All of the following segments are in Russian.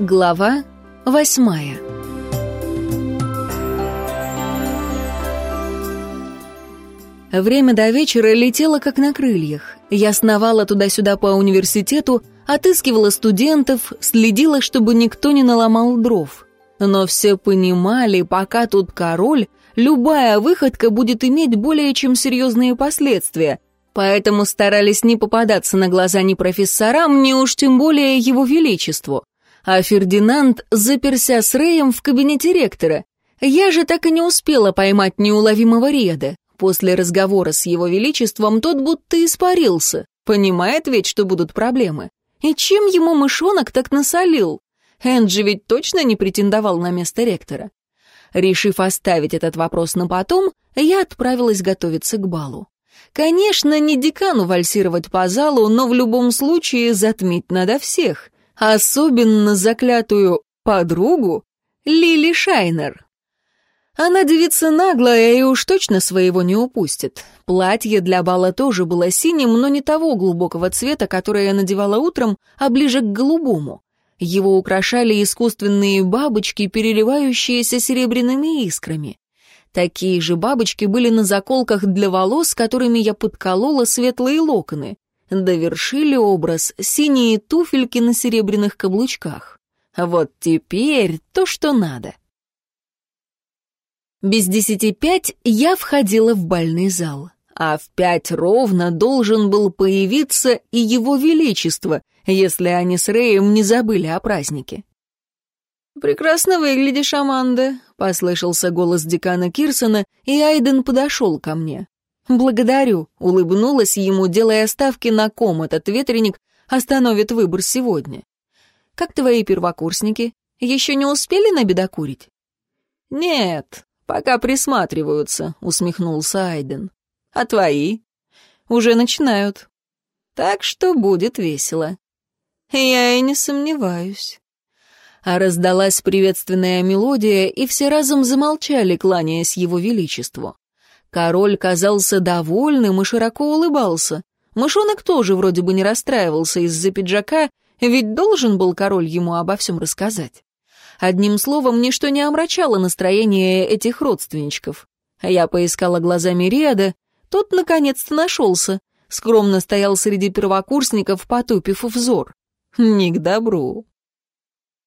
Глава восьмая Время до вечера летело как на крыльях. Я сновала туда-сюда по университету, отыскивала студентов, следила, чтобы никто не наломал дров. Но все понимали, пока тут король, любая выходка будет иметь более чем серьезные последствия, поэтому старались не попадаться на глаза ни профессорам, ни уж тем более его величеству. А Фердинанд заперся с Рэем в кабинете ректора. Я же так и не успела поймать неуловимого Реда. После разговора с его величеством тот будто испарился. Понимает ведь, что будут проблемы. И чем ему мышонок так насолил? Энджи ведь точно не претендовал на место ректора. Решив оставить этот вопрос на потом, я отправилась готовиться к балу. Конечно, не декану вальсировать по залу, но в любом случае затмить надо всех. Особенно заклятую подругу Лили Шайнер. Она девица наглая и уж точно своего не упустит. Платье для бала тоже было синим, но не того глубокого цвета, которое я надевала утром, а ближе к голубому. Его украшали искусственные бабочки, переливающиеся серебряными искрами. Такие же бабочки были на заколках для волос, которыми я подколола светлые локоны. Довершили образ синие туфельки на серебряных каблучках. Вот теперь то, что надо. Без десяти пять я входила в бальный зал, а в пять ровно должен был появиться и его величество, если они с Рэем не забыли о празднике. «Прекрасно выглядишь, Аманда», — послышался голос декана Кирсона, и Айден подошел ко мне. «Благодарю», — улыбнулась ему, делая ставки на ком этот ветреник остановит выбор сегодня. «Как твои первокурсники? Еще не успели набедокурить?» «Нет, пока присматриваются», — усмехнулся Айден. «А твои?» «Уже начинают. Так что будет весело». «Я и не сомневаюсь» а раздалась приветственная мелодия, и все разом замолчали, кланяясь его величеству. Король казался довольным и широко улыбался. Мышонок тоже вроде бы не расстраивался из-за пиджака, ведь должен был король ему обо всем рассказать. Одним словом, ничто не омрачало настроение этих родственничков. Я поискала глазами Риада, тот наконец-то нашелся, скромно стоял среди первокурсников, потупив взор. Не к добру.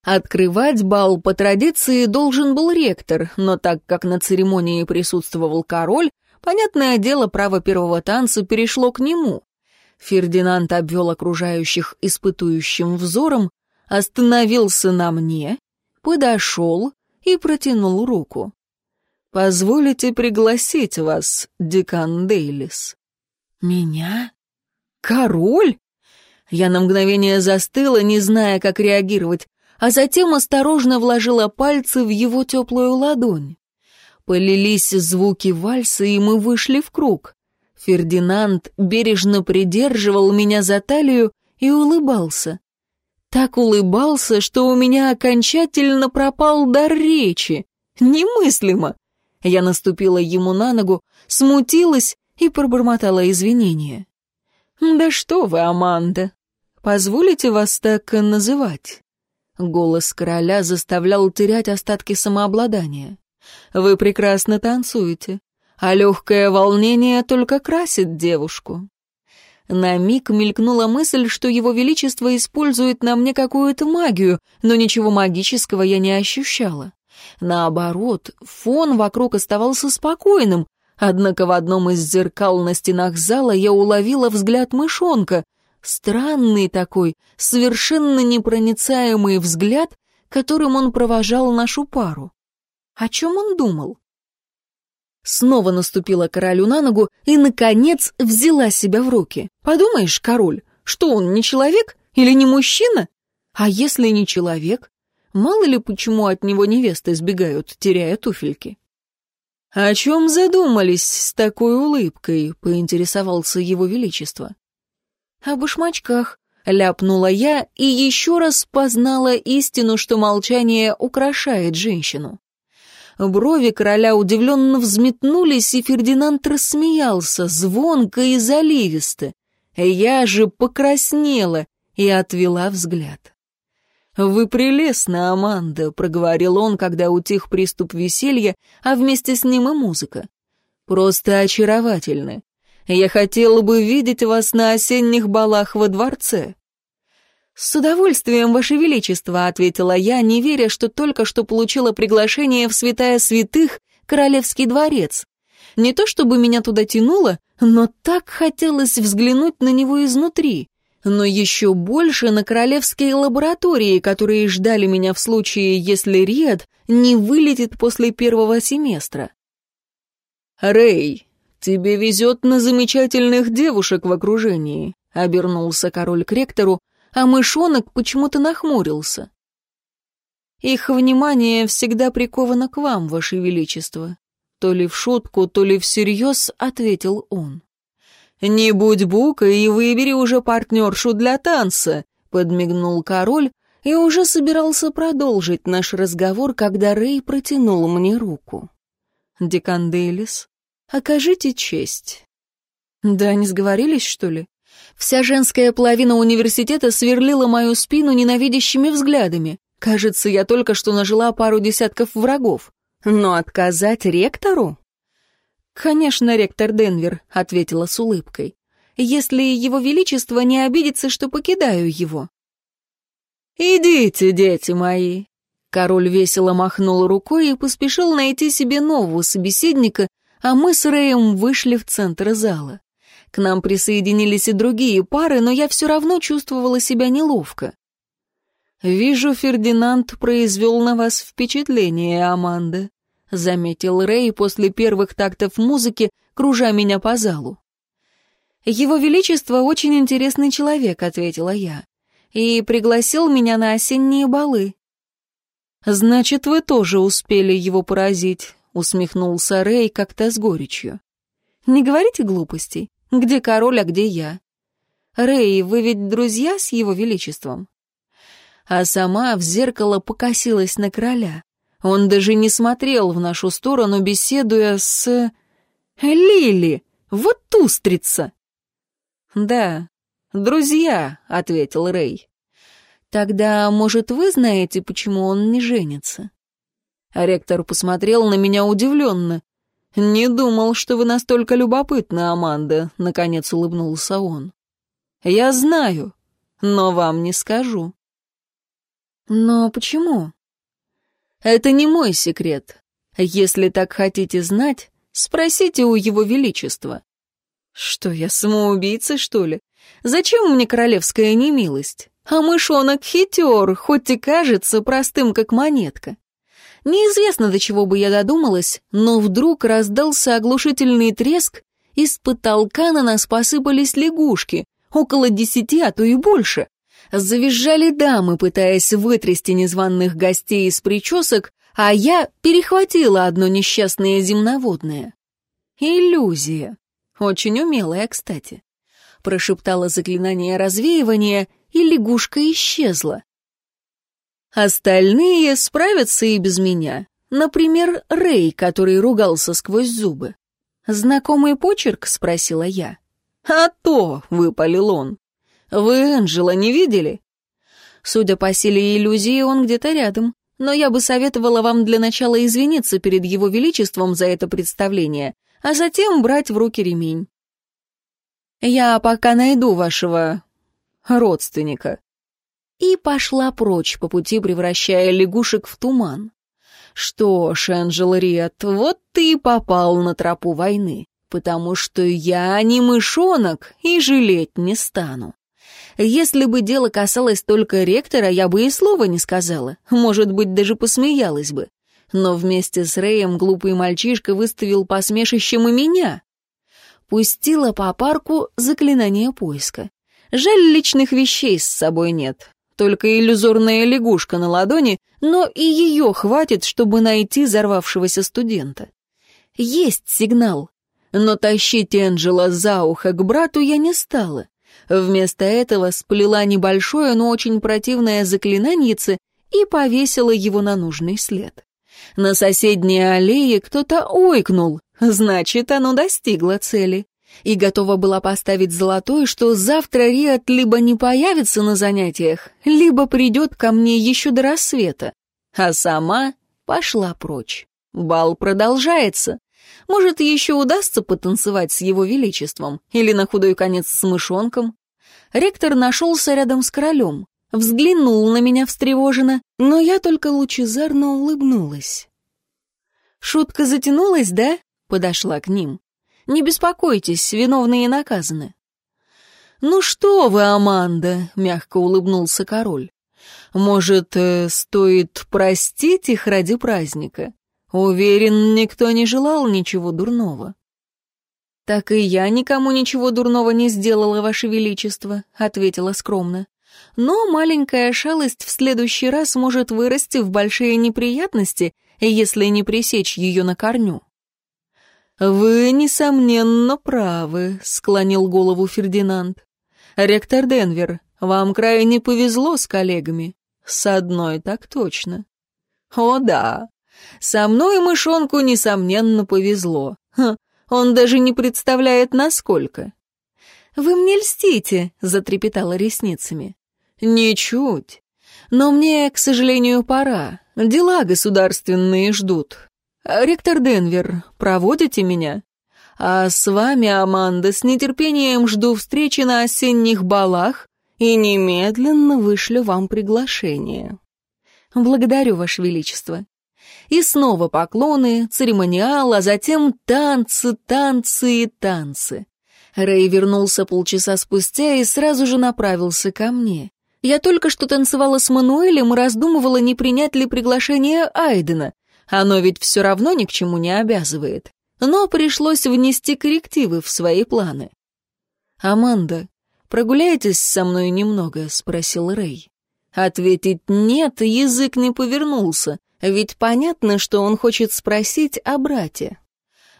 Открывать бал по традиции должен был ректор, но так как на церемонии присутствовал король, понятное дело, право первого танца перешло к нему. Фердинанд обвел окружающих испытующим взором, остановился на мне, подошел и протянул руку. «Позволите пригласить вас, декан Дейлис». «Меня? Король?» Я на мгновение застыла, не зная, как реагировать а затем осторожно вложила пальцы в его теплую ладонь. Полились звуки вальса, и мы вышли в круг. Фердинанд бережно придерживал меня за талию и улыбался. Так улыбался, что у меня окончательно пропал дар речи. Немыслимо. Я наступила ему на ногу, смутилась и пробормотала извинения. «Да что вы, Аманда, позволите вас так называть?» Голос короля заставлял терять остатки самообладания. «Вы прекрасно танцуете, а легкое волнение только красит девушку». На миг мелькнула мысль, что его величество использует на мне какую-то магию, но ничего магического я не ощущала. Наоборот, фон вокруг оставался спокойным, однако в одном из зеркал на стенах зала я уловила взгляд мышонка, Странный такой, совершенно непроницаемый взгляд, которым он провожал нашу пару. О чем он думал? Снова наступила королю на ногу и, наконец, взяла себя в руки. Подумаешь, король, что он, не человек или не мужчина? А если не человек? Мало ли почему от него невесты сбегают, теряя туфельки. «О чем задумались с такой улыбкой?» — поинтересовался его величество. «О башмачках», — ляпнула я и еще раз познала истину, что молчание украшает женщину. Брови короля удивленно взметнулись, и Фердинанд рассмеялся, звонко и заливисто. Я же покраснела и отвела взгляд. «Вы прелестна, Аманда», — проговорил он, когда утих приступ веселья, а вместе с ним и музыка. «Просто очаровательны. Я хотела бы видеть вас на осенних балах во дворце». «С удовольствием, Ваше Величество», — ответила я, не веря, что только что получила приглашение в святая святых, Королевский дворец. Не то чтобы меня туда тянуло, но так хотелось взглянуть на него изнутри но еще больше на королевские лаборатории, которые ждали меня в случае, если Риад не вылетит после первого семестра. «Рэй, тебе везет на замечательных девушек в окружении», — обернулся король к ректору, а мышонок почему-то нахмурился. «Их внимание всегда приковано к вам, ваше величество», — то ли в шутку, то ли всерьез ответил он. «Не будь букой и выбери уже партнершу для танца», — подмигнул король и уже собирался продолжить наш разговор, когда Рэй протянул мне руку. «Деканделис, окажите честь». «Да, не сговорились, что ли?» Вся женская половина университета сверлила мою спину ненавидящими взглядами. Кажется, я только что нажила пару десятков врагов. Но отказать ректору? «Конечно, ректор Денвер», — ответила с улыбкой. «Если его величество не обидится, что покидаю его». «Идите, дети мои!» Король весело махнул рукой и поспешил найти себе нового собеседника, а мы с Рэем вышли в центр зала. К нам присоединились и другие пары, но я все равно чувствовала себя неловко. «Вижу, Фердинанд произвел на вас впечатление, Аманда», — заметил Рэй после первых тактов музыки, кружа меня по залу. «Его Величество очень интересный человек», — ответила я, «и пригласил меня на осенние балы». «Значит, вы тоже успели его поразить», — усмехнулся Рэй как-то с горечью. «Не говорите глупостей. Где король, а где я?» «Рэй, вы ведь друзья с его величеством?» А сама в зеркало покосилась на короля. Он даже не смотрел в нашу сторону, беседуя с... Лили! Вот устрица! «Да, друзья», — ответил Рэй. «Тогда, может, вы знаете, почему он не женится?» Ректор посмотрел на меня удивленно. «Не думал, что вы настолько любопытны, Аманда», — наконец улыбнулся он. «Я знаю, но вам не скажу». «Но почему?» Это не мой секрет. Если так хотите знать, спросите у его величества. Что, я самоубийца, что ли? Зачем мне королевская немилость? А мышонок хитер, хоть и кажется простым, как монетка. Неизвестно, до чего бы я додумалась, но вдруг раздался оглушительный треск, из потолка на нас посыпались лягушки, около десяти, а то и больше. Завизжали дамы, пытаясь вытрясти незваных гостей из причесок, а я перехватила одно несчастное земноводное. Иллюзия. Очень умелая, кстати. Прошептала заклинание развеивания, и лягушка исчезла. Остальные справятся и без меня. Например, Рэй, который ругался сквозь зубы. «Знакомый почерк?» — спросила я. «А то!» — выпалил он. Вы Энджела не видели? Судя по силе иллюзии, он где-то рядом. Но я бы советовала вам для начала извиниться перед его величеством за это представление, а затем брать в руки ремень. Я пока найду вашего родственника. И пошла прочь, по пути превращая лягушек в туман. Что ж, Энджел вот ты и попал на тропу войны, потому что я не мышонок и жалеть не стану. Если бы дело касалось только ректора, я бы и слова не сказала, может быть, даже посмеялась бы. Но вместе с Рэем глупый мальчишка выставил посмешищем и меня. Пустила по парку заклинание поиска. Жаль, личных вещей с собой нет. Только иллюзорная лягушка на ладони, но и ее хватит, чтобы найти взорвавшегося студента. Есть сигнал. Но тащить Энджела за ухо к брату я не стала. Вместо этого сплела небольшое, но очень противное заклинанице и повесила его на нужный след. На соседней аллее кто-то ойкнул, значит, оно достигло цели. И готова была поставить золотой, что завтра Риат либо не появится на занятиях, либо придет ко мне еще до рассвета. А сама пошла прочь. Бал продолжается. Может, еще удастся потанцевать с его величеством, или на худой конец с мышонком. Ректор нашелся рядом с королем, взглянул на меня встревоженно, но я только лучезарно улыбнулась. «Шутка затянулась, да?» — подошла к ним. «Не беспокойтесь, виновные наказаны». «Ну что вы, Аманда!» — мягко улыбнулся король. «Может, э, стоит простить их ради праздника? Уверен, никто не желал ничего дурного». «Так и я никому ничего дурного не сделала, Ваше Величество», — ответила скромно. «Но маленькая шалость в следующий раз может вырасти в большие неприятности, если не пресечь ее на корню». «Вы, несомненно, правы», — склонил голову Фердинанд. «Ректор Денвер, вам крайне повезло с коллегами. С одной так точно». «О да, со мной мышонку, несомненно, повезло. Ха, он даже не представляет, насколько. «Вы мне льстите», — затрепетала ресницами. «Ничуть. Но мне, к сожалению, пора. Дела государственные ждут. Ректор Денвер, проводите меня? А с вами, Аманда, с нетерпением жду встречи на осенних балах и немедленно вышлю вам приглашение». «Благодарю, Ваше Величество». И снова поклоны, церемониал, а затем танцы, танцы и танцы. Рэй вернулся полчаса спустя и сразу же направился ко мне. Я только что танцевала с Мануэлем и раздумывала, не принять ли приглашение Айдена. Оно ведь все равно ни к чему не обязывает. Но пришлось внести коррективы в свои планы. «Аманда, прогуляйтесь со мной немного?» — спросил Рэй. Ответить «нет» язык не повернулся, ведь понятно, что он хочет спросить о брате.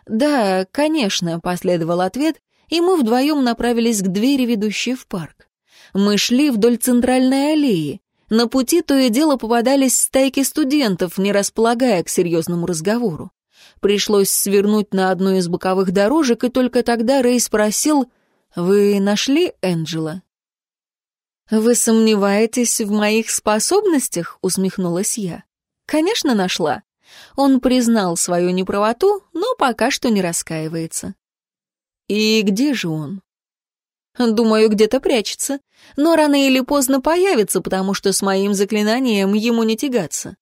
«Да, конечно», — последовал ответ, и мы вдвоем направились к двери, ведущей в парк. Мы шли вдоль центральной аллеи. На пути то и дело попадались стайки студентов, не располагая к серьезному разговору. Пришлось свернуть на одну из боковых дорожек, и только тогда Рэй спросил, «Вы нашли Энджела?» «Вы сомневаетесь в моих способностях?» — усмехнулась я. Конечно, нашла. Он признал свою неправоту, но пока что не раскаивается. И где же он? Думаю, где-то прячется. Но рано или поздно появится, потому что с моим заклинанием ему не тягаться.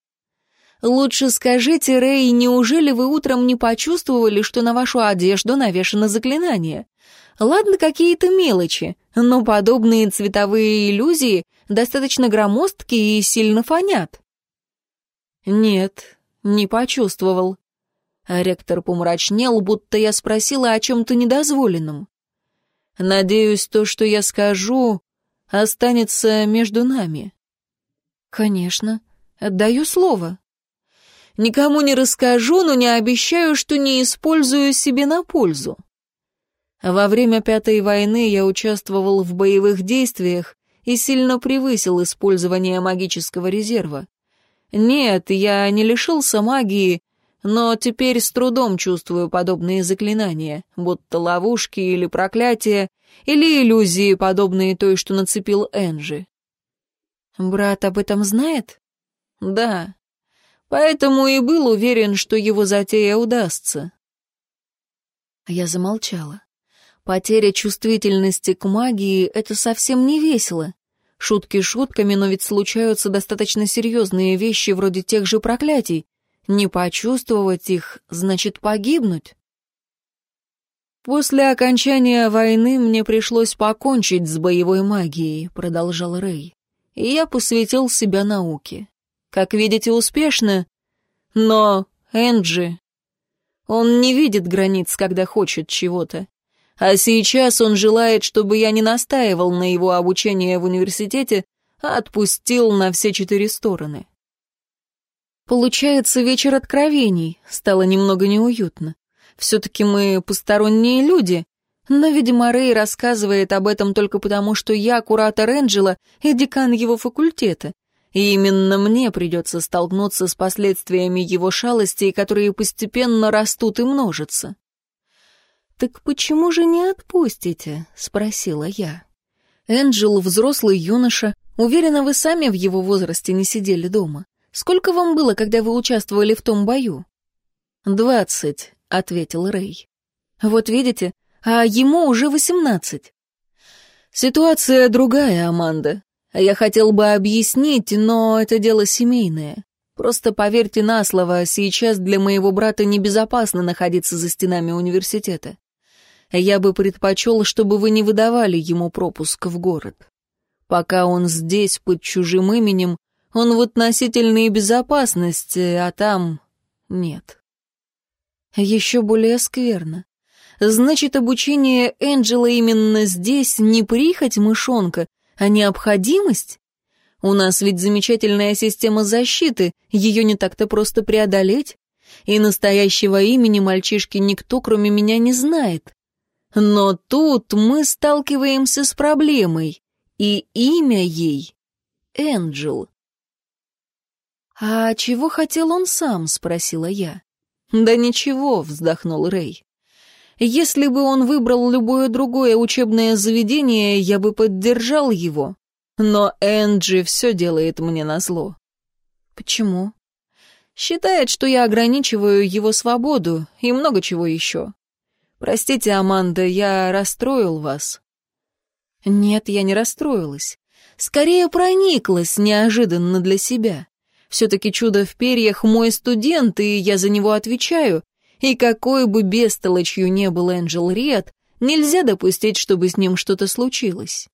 Лучше скажите, Рэй, неужели вы утром не почувствовали, что на вашу одежду навешано заклинание? Ладно, какие-то мелочи, но подобные цветовые иллюзии достаточно громоздкие и сильно фонят. «Нет, не почувствовал». Ректор помрачнел, будто я спросила о чем-то недозволенном. «Надеюсь, то, что я скажу, останется между нами». «Конечно. Отдаю слово». «Никому не расскажу, но не обещаю, что не использую себе на пользу». Во время Пятой войны я участвовал в боевых действиях и сильно превысил использование магического резерва. Нет, я не лишился магии, но теперь с трудом чувствую подобные заклинания, будто ловушки или проклятия, или иллюзии, подобные той, что нацепил Энджи. Брат об этом знает? Да. Поэтому и был уверен, что его затея удастся. Я замолчала. Потеря чувствительности к магии — это совсем не весело. Шутки шутками, но ведь случаются достаточно серьезные вещи вроде тех же проклятий. Не почувствовать их значит погибнуть. «После окончания войны мне пришлось покончить с боевой магией», — продолжал Рэй. «И я посвятил себя науке. Как видите, успешно. Но Энджи... Он не видит границ, когда хочет чего-то. А сейчас он желает, чтобы я не настаивал на его обучении в университете, а отпустил на все четыре стороны. Получается вечер откровений, стало немного неуютно. Все-таки мы посторонние люди, но, видимо, Рэй рассказывает об этом только потому, что я куратор Энджела и декан его факультета, и именно мне придется столкнуться с последствиями его шалостей, которые постепенно растут и множатся. «Так почему же не отпустите?» — спросила я. Энджел — взрослый юноша. Уверена, вы сами в его возрасте не сидели дома. Сколько вам было, когда вы участвовали в том бою?» «Двадцать», — ответил Рэй. «Вот видите, а ему уже восемнадцать». «Ситуация другая, Аманда. Я хотел бы объяснить, но это дело семейное. Просто поверьте на слово, сейчас для моего брата небезопасно находиться за стенами университета. Я бы предпочел, чтобы вы не выдавали ему пропуск в город. Пока он здесь под чужим именем, он в относительной безопасности, а там нет. Еще более скверно. Значит, обучение Энджела именно здесь не прихоть мышонка, а необходимость? У нас ведь замечательная система защиты, ее не так-то просто преодолеть. И настоящего имени мальчишки никто, кроме меня, не знает. Но тут мы сталкиваемся с проблемой, и имя ей — Энджел. «А чего хотел он сам?» — спросила я. «Да ничего», — вздохнул Рэй. «Если бы он выбрал любое другое учебное заведение, я бы поддержал его. Но Энджи все делает мне назло». «Почему?» «Считает, что я ограничиваю его свободу и много чего еще. Простите, Аманда, я расстроил вас». «Нет, я не расстроилась. Скорее прониклась неожиданно для себя. Все-таки чудо в перьях мой студент, и я за него отвечаю. И какой бы бестолочью не был Энджел Риад, нельзя допустить, чтобы с ним что-то случилось.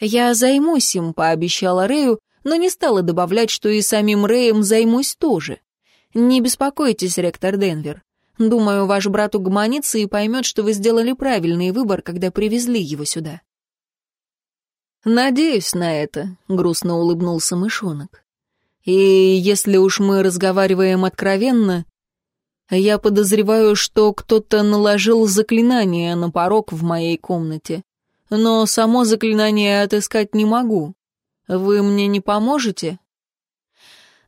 «Я займусь им», — пообещала Рэю, но не стала добавлять, что и самим Рэем займусь тоже. «Не беспокойтесь, ректор Денвер. Думаю, ваш брат угомонится и поймет, что вы сделали правильный выбор, когда привезли его сюда». «Надеюсь на это», — грустно улыбнулся мышонок. И если уж мы разговариваем откровенно, я подозреваю, что кто-то наложил заклинание на порог в моей комнате. Но само заклинание отыскать не могу. Вы мне не поможете?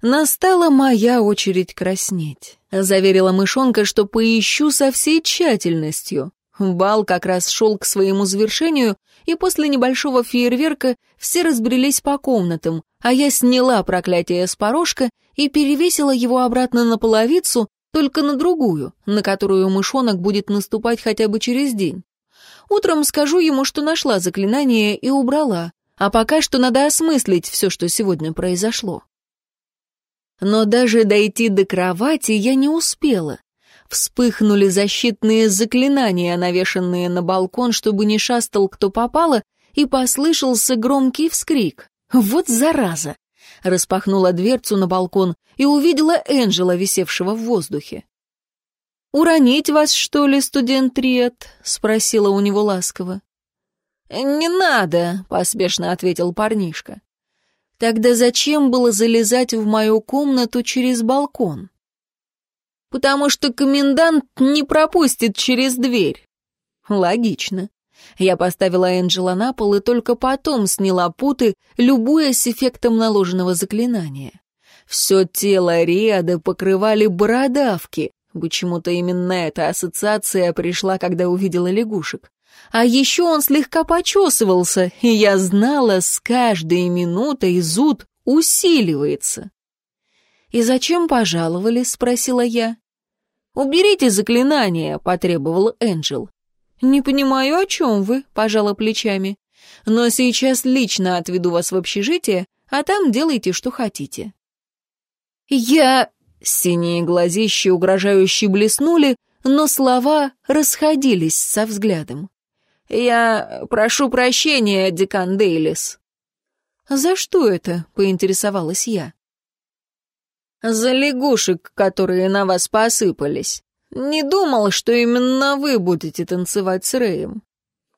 Настала моя очередь краснеть. Заверила мышонка, что поищу со всей тщательностью. Бал как раз шел к своему завершению, и после небольшого фейерверка все разбрелись по комнатам, а я сняла проклятие с порожка и перевесила его обратно на половицу, только на другую, на которую мышонок будет наступать хотя бы через день. Утром скажу ему, что нашла заклинание и убрала, а пока что надо осмыслить все, что сегодня произошло. Но даже дойти до кровати я не успела. Вспыхнули защитные заклинания, навешанные на балкон, чтобы не шастал кто попало, и послышался громкий вскрик. «Вот зараза!» Распахнула дверцу на балкон и увидела Энджела, висевшего в воздухе. «Уронить вас, что ли, студент Риет?» — спросила у него ласково. «Не надо», — поспешно ответил парнишка. «Тогда зачем было залезать в мою комнату через балкон?» Потому что комендант не пропустит через дверь. Логично. Я поставила Энджела на пол и только потом сняла путы, любуясь эффектом наложенного заклинания. Все тело Риада покрывали бородавки. Почему-то именно эта ассоциация пришла, когда увидела лягушек. А еще он слегка почесывался, и я знала, с каждой минутой зуд усиливается. «И зачем пожаловали?» — спросила я. «Уберите заклинание», — потребовал Энджел. «Не понимаю, о чем вы», — пожала плечами. «Но сейчас лично отведу вас в общежитие, а там делайте, что хотите». «Я...» — синие глазища угрожающе блеснули, но слова расходились со взглядом. «Я прошу прощения, декан Дейлис». «За что это?» — поинтересовалась я. «За лягушек, которые на вас посыпались. Не думал, что именно вы будете танцевать с Рэем».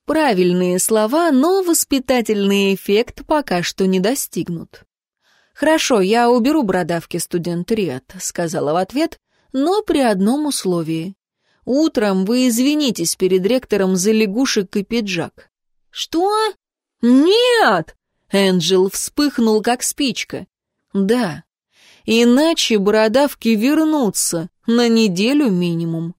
Правильные слова, но воспитательный эффект пока что не достигнут. «Хорошо, я уберу бородавки, студент Риат», — сказала в ответ, но при одном условии. «Утром вы извинитесь перед ректором за лягушек и пиджак». «Что? Нет!» Энджел вспыхнул, как спичка. «Да, Иначе бородавки вернутся, на неделю минимум.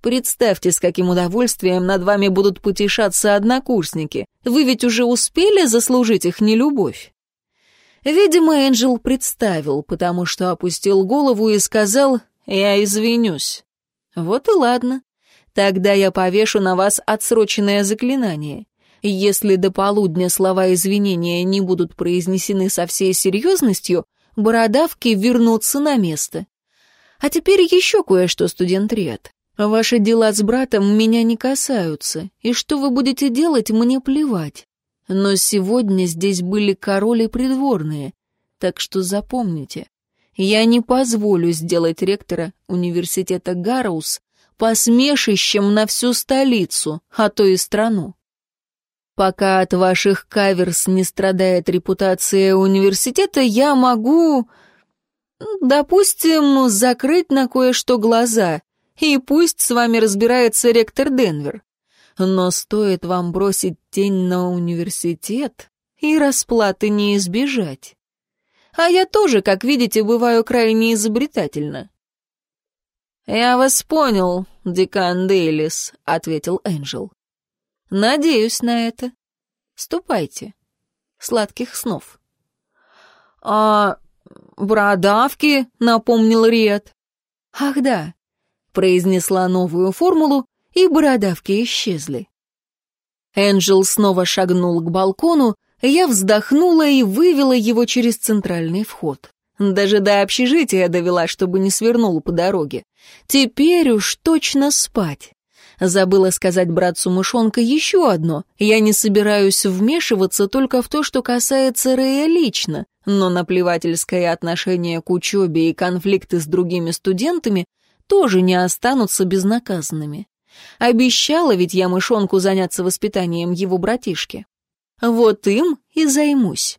Представьте, с каким удовольствием над вами будут потешаться однокурсники. Вы ведь уже успели заслужить их нелюбовь?» Видимо, Энджел представил, потому что опустил голову и сказал «Я извинюсь». «Вот и ладно. Тогда я повешу на вас отсроченное заклинание. Если до полудня слова извинения не будут произнесены со всей серьезностью, бородавки вернутся на место. А теперь еще кое-что, студент Риад. Ваши дела с братом меня не касаются, и что вы будете делать, мне плевать. Но сегодня здесь были короли придворные, так что запомните, я не позволю сделать ректора университета Гарроус посмешищем на всю столицу, а то и страну. Пока от ваших каверс не страдает репутация университета, я могу, допустим, закрыть на кое-что глаза, и пусть с вами разбирается ректор Денвер. Но стоит вам бросить тень на университет, и расплаты не избежать. А я тоже, как видите, бываю крайне изобретательна. «Я вас понял, декан Дейлис», — ответил Энджел. «Надеюсь на это. Ступайте. Сладких снов». «А бородавки?» — напомнил Риет. «Ах да», — произнесла новую формулу, и бородавки исчезли. Энджел снова шагнул к балкону, я вздохнула и вывела его через центральный вход. Даже до общежития довела, чтобы не свернул по дороге. Теперь уж точно спать. Забыла сказать братцу мышонка еще одно. Я не собираюсь вмешиваться только в то, что касается Рэя лично, но наплевательское отношение к учебе и конфликты с другими студентами тоже не останутся безнаказанными. Обещала ведь я мышонку заняться воспитанием его братишки. Вот им и займусь.